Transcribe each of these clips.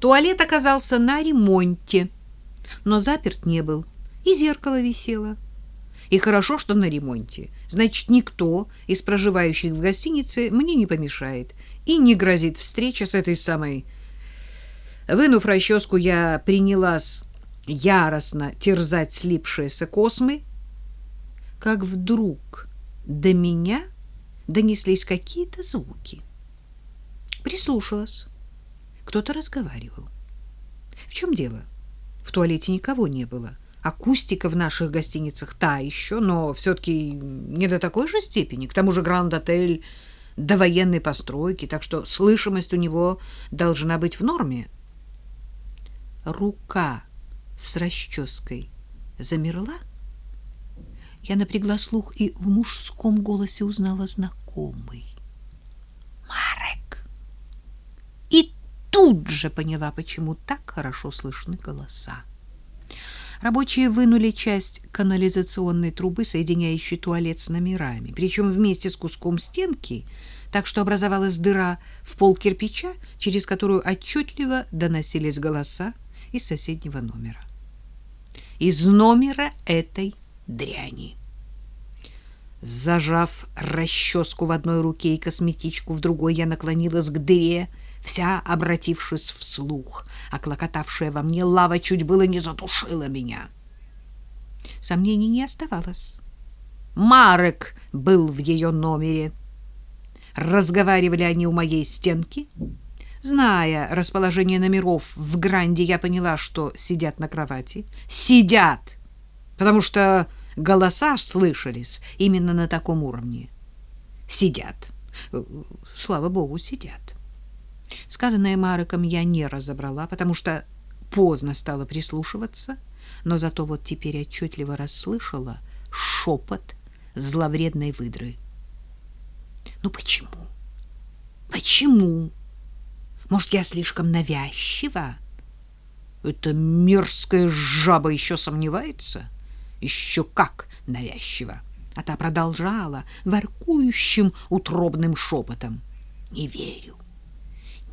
Туалет оказался на ремонте, но заперт не был, и зеркало висело. И хорошо, что на ремонте. Значит, никто из проживающих в гостинице мне не помешает и не грозит встреча с этой самой... Вынув расческу, я принялась яростно терзать слипшиеся космы, как вдруг до меня донеслись какие-то звуки. Прислушалась. Кто-то разговаривал. В чем дело? В туалете никого не было. Акустика в наших гостиницах та еще, но все-таки не до такой же степени. К тому же Гранд-отель до военной постройки, так что слышимость у него должна быть в норме. Рука с расческой замерла. Я напрягла слух и в мужском голосе узнала знакомый. Марек. И тут же поняла, почему так хорошо слышны голоса. Рабочие вынули часть канализационной трубы, соединяющей туалет с номерами, причем вместе с куском стенки, так что образовалась дыра в пол кирпича, через которую отчетливо доносились голоса из соседнего номера. Из номера этой дряни. Зажав расческу в одной руке и косметичку в другой, я наклонилась к дыре, вся обратившись вслух, а клокотавшая во мне лава чуть было не затушила меня. Сомнений не оставалось. Марек был в ее номере. Разговаривали они у моей стенки. Зная расположение номеров в Гранде, я поняла, что сидят на кровати. Сидят! Потому что голоса слышались именно на таком уровне. Сидят. Слава богу, сидят. Сказанное Мареком я не разобрала, потому что поздно стала прислушиваться, но зато вот теперь отчетливо расслышала шепот зловредной выдры. Ну почему? Почему? Может, я слишком навязчива? Эта мерзкая жаба еще сомневается? Еще как навязчиво. А та продолжала воркующим утробным шепотом. Не верю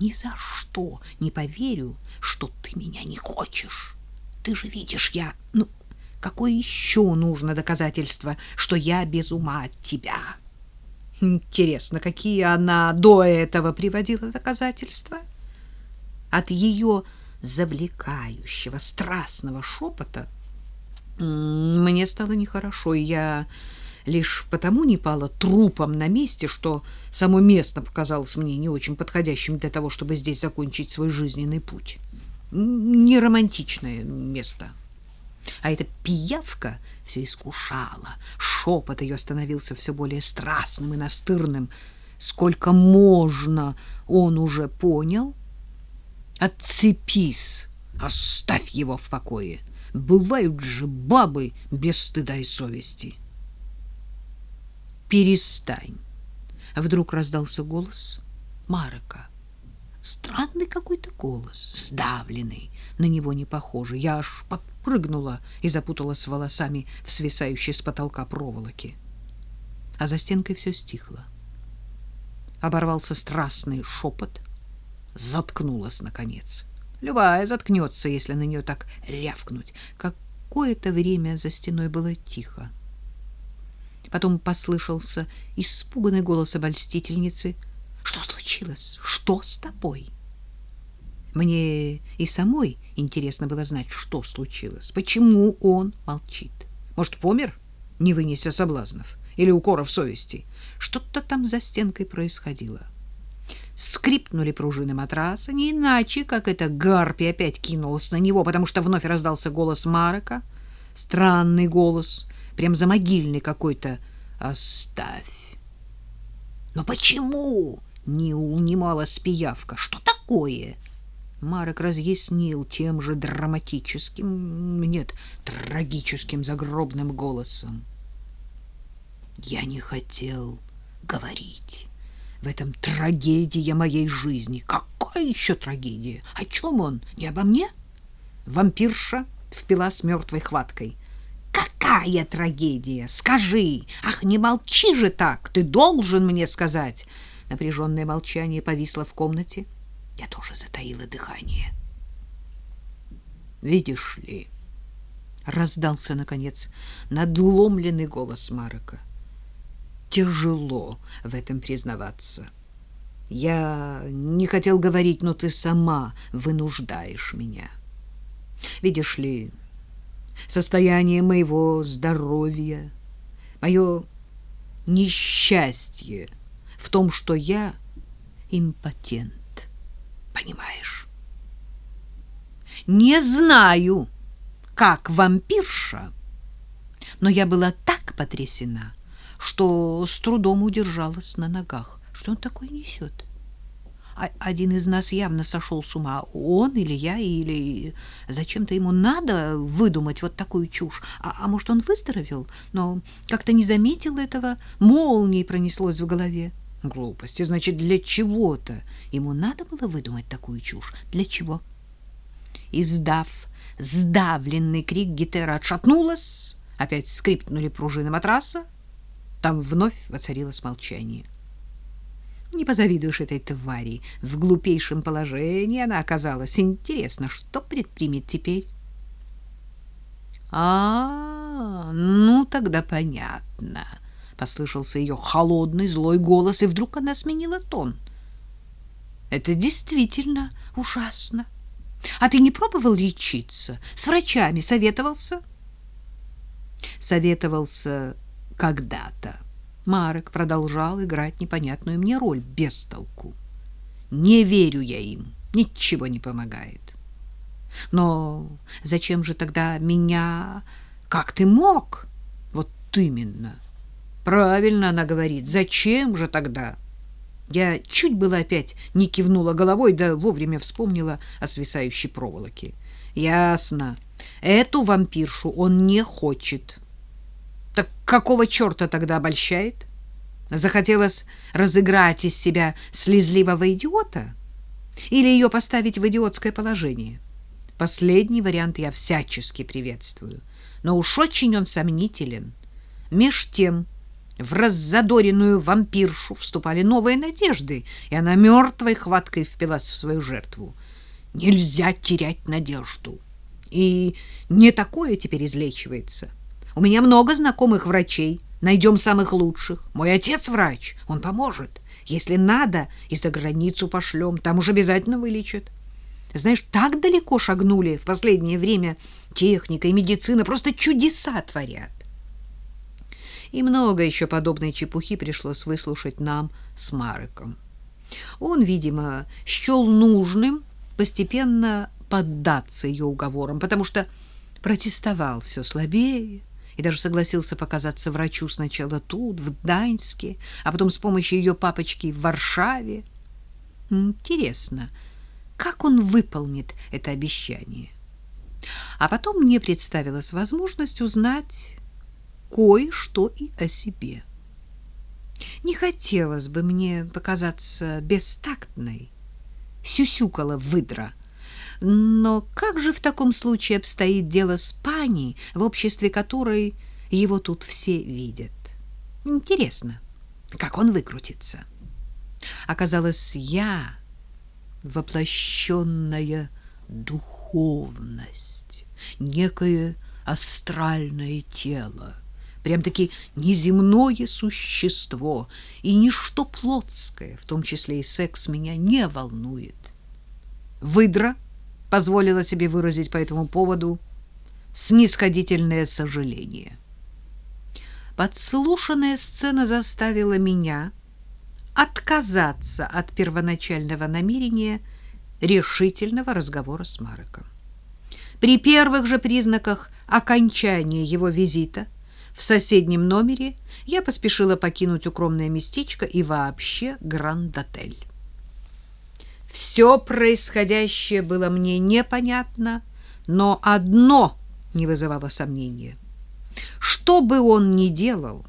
ни за что не поверю, что ты меня не хочешь. Ты же видишь, я... Ну, какое еще нужно доказательство, что я без ума от тебя? Интересно, какие она до этого приводила доказательства? От ее завлекающего, страстного шепота мне стало нехорошо, и я лишь потому не пала трупом на месте, что само место показалось мне не очень подходящим для того, чтобы здесь закончить свой жизненный путь. Не романтичное место. А эта пиявка все искушала. Шепот ее становился все более страстным и настырным. Сколько можно, он уже понял. Отцепись, оставь его в покое. Бывают же бабы без стыда и совести. — перестань. Вдруг раздался голос Марка. Странный какой-то голос, сдавленный, на него не похожий. Я аж подпрыгнула и запуталась волосами в свисающей с потолка проволоке. А за стенкой все стихло. Оборвался страстный шепот. Заткнулась, наконец. Любая заткнется, если на нее так рявкнуть. Какое-то время за стеной было тихо. Потом послышался испуганный голос обольстительницы. «Что случилось? Что с тобой?» Мне и самой интересно было знать, что случилось. Почему он молчит? Может, помер, не вынеся соблазнов? Или укоров совести? Что-то там за стенкой происходило. Скрипнули пружины матраса, не иначе, как эта гарпия опять кинулась на него, потому что вновь раздался голос Марека. Странный голос, прям за могильный какой-то. Оставь. Но почему? Не унималась пиявка. Что такое? Марек разъяснил тем же драматическим, нет, трагическим загробным голосом. Я не хотел говорить. В этом трагедия моей жизни. Какая еще трагедия? О чем он? Не обо мне? Вампирша впила с мертвой хваткой. Какая трагедия? Скажи! Ах, не молчи же так! Ты должен мне сказать!» Напряженное молчание повисло в комнате. Я тоже затаила дыхание. Видишь ли, раздался наконец надломленный голос Марка. Тяжело в этом признаваться. Я не хотел говорить, но ты сама вынуждаешь меня. Видишь ли, состояние моего здоровья, мое несчастье в том, что я импотент. Понимаешь? Не знаю, как вампирша, но я была так потрясена, что с трудом удержалась на ногах. Что он такое несет? А один из нас явно сошел с ума. Он или я, или зачем-то ему надо выдумать вот такую чушь. А, а может, он выздоровел, но как-то не заметил этого, молнией пронеслось в голове. Глупости. Значит, для чего-то ему надо было выдумать такую чушь. Для чего? Издав сдавленный крик, Гетера отшатнулась, опять скрипнули пружины матраса, там вновь воцарилось молчание. Не позавидуешь этой твари. В глупейшем положении она оказалась. Интересно, что предпримет теперь? А, -а, -а ну тогда понятно. Послышался ее холодный злой голос, и вдруг она сменила тон. Это действительно ужасно. А ты не пробовал лечиться? С врачами советовался? Советовался когда-то. Марек продолжал играть непонятную мне роль без толку. Не верю я им, ничего не помогает. Но зачем же тогда меня... Как ты мог? Вот именно. Правильно она говорит. Зачем же тогда? Я чуть было опять не кивнула головой, да вовремя вспомнила о свисающей проволоке. Ясно. Эту вампиршу он не хочет. Какого черта тогда обольщает? Захотелось разыграть из себя слезливого идиота? Или ее поставить в идиотское положение? Последний вариант я всячески приветствую, но уж очень он сомнителен. Меж тем в раззадоренную вампиршу вступали новые надежды, и она мертвой хваткой впилась в свою жертву. Нельзя терять надежду. И не такое теперь излечивается. У меня много знакомых врачей. Найдем самых лучших. Мой отец врач, он поможет. Если надо, и за границу пошлем, там уж обязательно вылечат. Знаешь, так далеко шагнули в последнее время техника и медицина, просто чудеса творят. И много еще подобной чепухи пришлось выслушать нам с Мариком. Он, видимо, счел нужным постепенно поддаться ее уговорам, потому что протестовал все слабее, и даже согласился показаться врачу сначала тут, в Даньске, а потом с помощью ее папочки в Варшаве. Интересно, как он выполнит это обещание? А потом мне представилась возможность узнать кое-что и о себе. Не хотелось бы мне показаться бестактной, сюсюкала выдра — но как же в таком случае обстоит дело с пани, в обществе которой его тут все видят? Интересно, как он выкрутится? Оказалось, я воплощенная духовность, некое астральное тело, прям-таки неземное существо, и ничто плотское, в том числе и секс, меня не волнует. Выдра — позволила себе выразить по этому поводу снисходительное сожаление. Подслушанная сцена заставила меня отказаться от первоначального намерения решительного разговора с Мареком. При первых же признаках окончания его визита в соседнем номере я поспешила покинуть укромное местечко и вообще Гранд-отель. Все происходящее было мне непонятно, но одно не вызывало сомнения. Что бы он ни делал,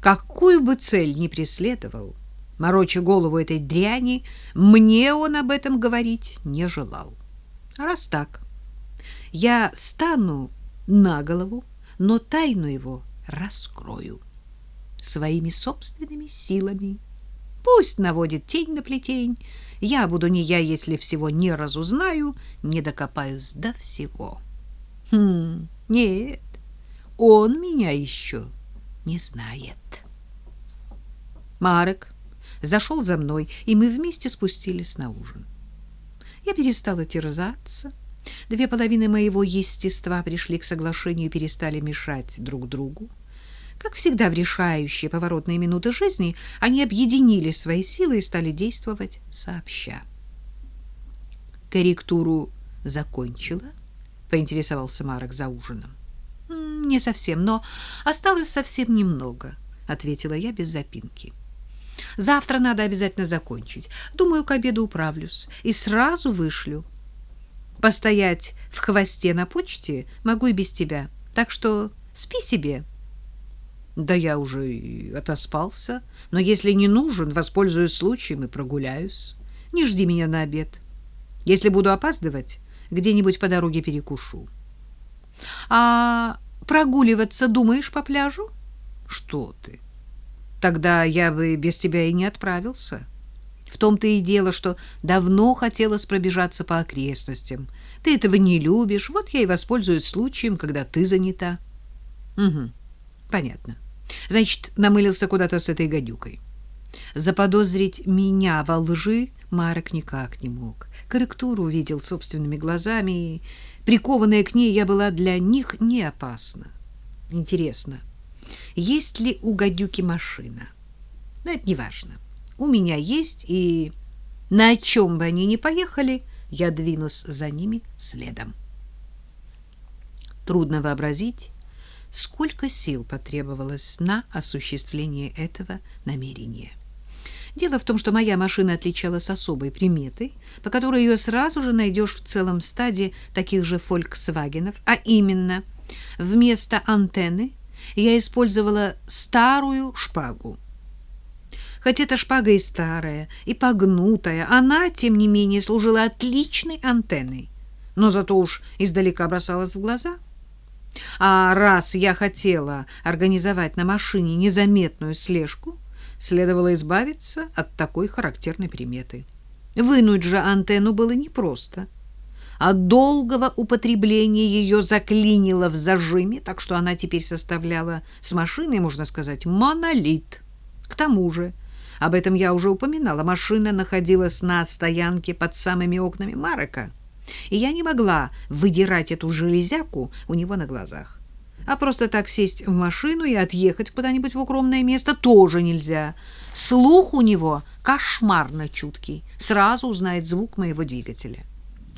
какую бы цель ни преследовал, мороча голову этой дряни, мне он об этом говорить не желал. раз так, я стану на голову, но тайну его раскрою своими собственными силами. Пусть наводит тень на плетень. Я буду не я, если всего не разузнаю, не докопаюсь до всего. Хм, нет, он меня еще не знает. Марек зашел за мной, и мы вместе спустились на ужин. Я перестала терзаться. Две половины моего естества пришли к соглашению и перестали мешать друг другу. Как всегда в решающие поворотные минуты жизни, они объединили свои силы и стали действовать сообща. Корректуру закончила, поинтересовался Марок за ужином. Не совсем, но осталось совсем немного, ответила я без запинки. Завтра надо обязательно закончить. Думаю, к обеду управлюсь и сразу вышлю. Постоять в хвосте на почте могу и без тебя. Так что спи себе. Да я уже и отоспался, но если не нужен, воспользуюсь случаем и прогуляюсь. Не жди меня на обед. Если буду опаздывать, где-нибудь по дороге перекушу. А прогуливаться думаешь по пляжу? Что ты? Тогда я бы без тебя и не отправился. В том-то и дело, что давно хотелось пробежаться по окрестностям. Ты этого не любишь, вот я и воспользуюсь случаем, когда ты занята. Угу, понятно. Значит, намылился куда-то с этой гадюкой. Заподозрить меня во лжи Марок никак не мог. Корректуру видел собственными глазами, и, прикованная к ней, я была для них не опасна. Интересно, есть ли у гадюки машина. Но это не важно. У меня есть, и на чем бы они ни поехали, я двинусь за ними следом. Трудно вообразить, сколько сил потребовалось на осуществление этого намерения. Дело в том, что моя машина отличалась особой приметой, по которой ее сразу же найдешь в целом стаде таких же «Фольксвагенов», а именно вместо антенны я использовала старую шпагу. Хоть эта шпага и старая, и погнутая, она, тем не менее, служила отличной антенной, но зато уж издалека бросалась в глаза. А раз я хотела организовать на машине незаметную слежку, следовало избавиться от такой характерной приметы. Вынуть же антенну было непросто — от долгого употребления ее заклинило в зажиме, так что она теперь составляла с машиной, можно сказать, монолит. К тому же, об этом я уже упоминала, машина находилась на стоянке под самыми окнами Марека, и я не могла выдирать эту железяку у него на глазах. А просто так сесть в машину и отъехать куда-нибудь в укромное место тоже нельзя. Слух у него кошмарно чуткий, сразу узнает звук моего двигателя.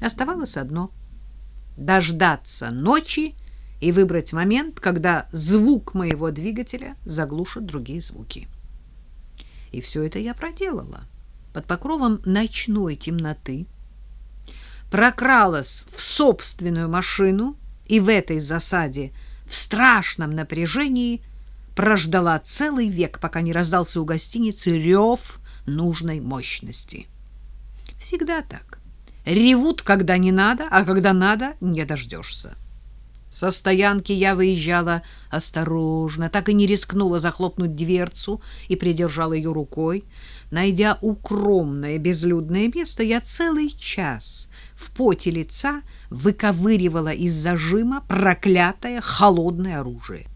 Оставалось одно — дождаться ночи и выбрать момент, когда звук моего двигателя заглушит другие звуки. И все это я проделала. Под покровом ночной темноты прокралась в собственную машину и в этой засаде в страшном напряжении прождала целый век, пока не раздался у гостиницы рев нужной мощности. Всегда так. Ревут, когда не надо, а когда надо, не дождешься. Со стоянки я выезжала осторожно, так и не рискнула захлопнуть дверцу и придержала ее рукой. Найдя укромное безлюдное место, я целый час в поте лица выковыривала из зажима проклятое холодное оружие.